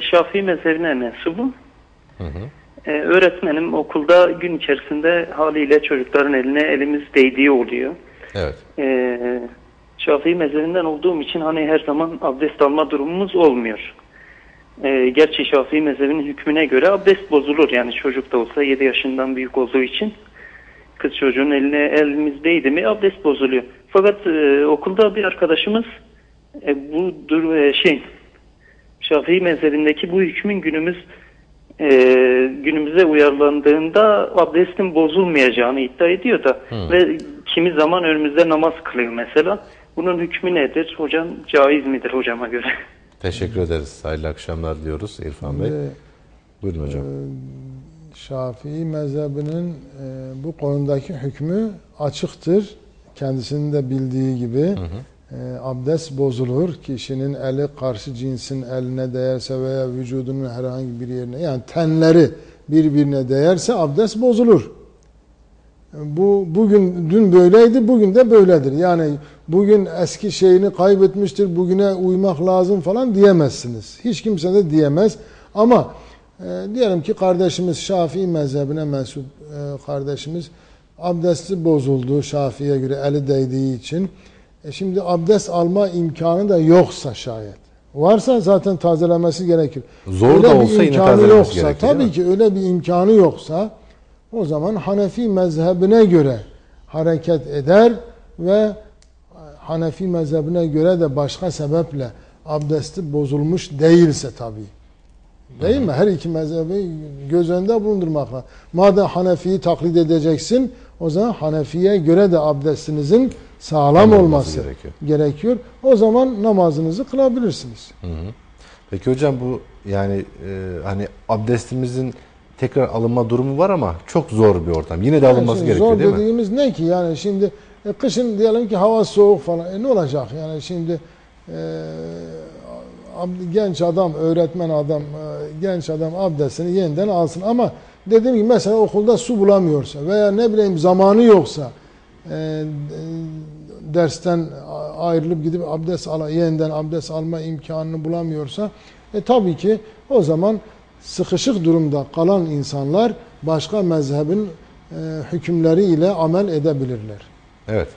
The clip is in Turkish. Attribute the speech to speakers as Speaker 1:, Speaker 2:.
Speaker 1: Şafii mezhebine mensubum. E, öğretmenim okulda gün içerisinde haliyle çocukların eline elimiz değdiği oluyor.
Speaker 2: Evet.
Speaker 1: E, Şafii mezhebinden olduğum için hani her zaman abdest alma durumumuz olmuyor. E, gerçi Şafii mezhebinin hükmüne göre abdest bozulur. Yani çocuk da olsa 7 yaşından büyük olduğu için kız çocuğun eline elimiz değdi mi abdest bozuluyor. Fakat e, okulda bir arkadaşımız e, bu dur e, şey Şafii mezhebindeki bu hükmün günümüz e, günümüze uyarlandığında abdestin bozulmayacağını iddia ediyor da ve kimi zaman önümüzde namaz kılıyor mesela. Bunun hükmü nedir? Hocam caiz midir hocama göre?
Speaker 2: Teşekkür ederiz. Hayırlı akşamlar diyoruz İrfan Bey.
Speaker 3: Şimdi,
Speaker 2: Buyurun hocam.
Speaker 3: Şafii mezhebinin e, bu konudaki hükmü açıktır. Kendisinin de bildiği gibi e, abdest bozulur. Kişinin eli karşı cinsin eline değerse veya vücudunun herhangi bir yerine yani tenleri birbirine değerse abdest bozulur. Bu bugün dün böyleydi, bugün de böyledir. Yani bugün eski şeyini kaybetmiştir, bugüne uymak lazım falan diyemezsiniz. Hiç kimse de diyemez. Ama e, diyelim ki kardeşimiz Şafii mezhebine mensup e, kardeşimiz abdesti bozuldu Şafii'ye göre eli değdiği için. E şimdi abdest alma imkanı da yoksa şayet. Varsa zaten tazelemesi gerekir.
Speaker 2: Zor da
Speaker 3: bir
Speaker 2: olsa yine tazelemesi
Speaker 3: yoksa,
Speaker 2: gerekir,
Speaker 3: Tabii ki öyle bir imkanı yoksa o zaman Hanefi mezhebine göre hareket eder ve Hanefi mezhebine göre de başka sebeple abdesti bozulmuş değilse tabii. Değil mi? Her iki mezhebi göz önünde bulundurmak lazım. Madem Hanefi'yi taklit edeceksin, o zaman Hanefi'ye göre de abdestinizin sağlam
Speaker 2: Olması
Speaker 3: olması
Speaker 2: gerekiyor.
Speaker 3: gerekiyor. O zaman namazınızı kılabilirsiniz.
Speaker 2: Peki hocam bu yani e, hani abdestimizin tekrar alınma durumu var ama çok zor bir ortam. Yine de
Speaker 3: Yani
Speaker 2: alınması gerekiyor
Speaker 3: zor
Speaker 2: değil mi?
Speaker 3: dediğimiz ne ki? Yani şimdi e, kışın diyelim ki hava soğuk falan. E, ne olacak? Yani şimdi e, genç adam, öğretmen adam, e, genç adam abdestini yeniden alsın. Ama dediğim gibi mesela okulda su bulamıyorsa veya ne bileyim zamanı yoksa e, dersten ayrılıp gidip abdest ala, yeniden abdest alma imkanını bulamıyorsa e, tabii ki o zaman sıkışık durumda kalan insanlar başka mezhebin e, hükümleri ile amel edebilirler.
Speaker 2: Evet.